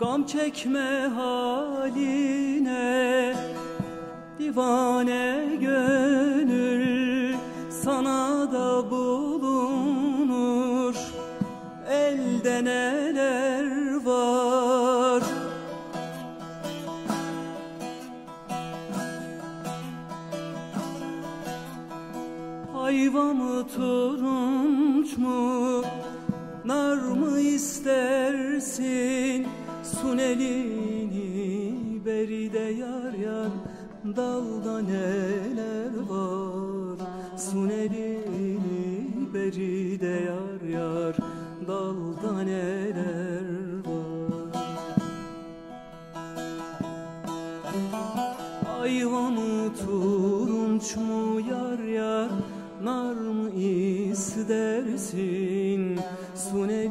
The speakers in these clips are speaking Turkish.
Gam çekme haline Divane gönül sana da bulunur. Elde neler var? Ayva mı turunç mu? Nar mı istersin Sun elini beride yar yar Dalda neler var? Sun elini beride yar yar Dalda neler var? Ayva mı turunç mu yar yar Nar mı istersin? Sun elini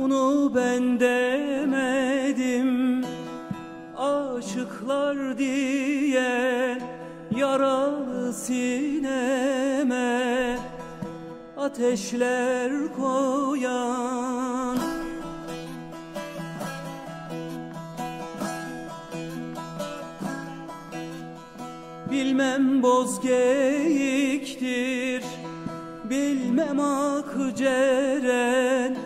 Bunu ben demedim. Aşıklar diye Yaralı sineme Ateşler koyan. Bilmem bozgeyiktir Bilmem akceren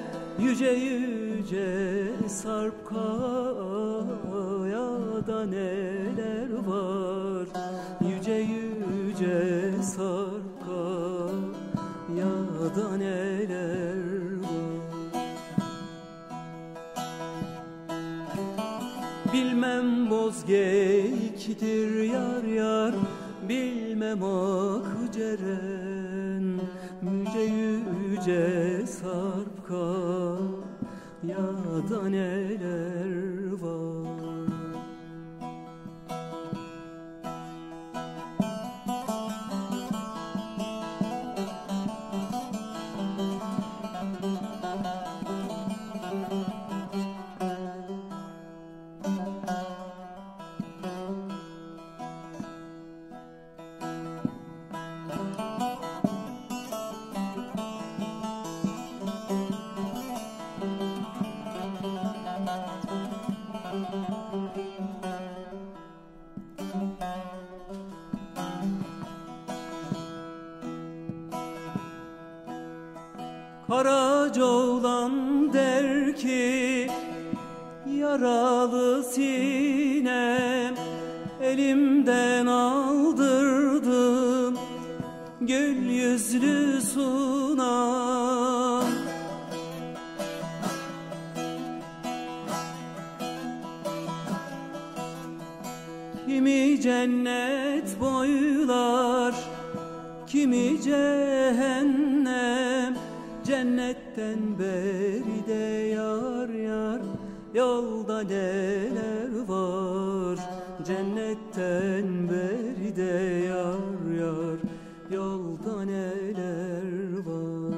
Yüce yüce sarp kayada neler var? Yüce yüce sarp kayada neler var? Bilmem bozgeyiktir yar yar Bilmem akceren Yüce yüce sarpka Ya da neler var Karaca oğlan der ki Yaralı sinem Elimden aldırdım Gül yüzlü sunam Kimi cennet boylar Kimi cehennem Cennetten beri de yar yar Yolda neler var? Cennetten beri de yar yar Yolda neler var?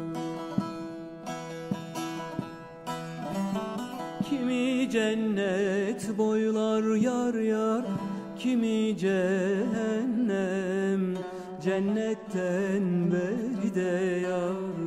Kimi cennet boylar yar yar Kimi cehennem. Cennetten beri de yar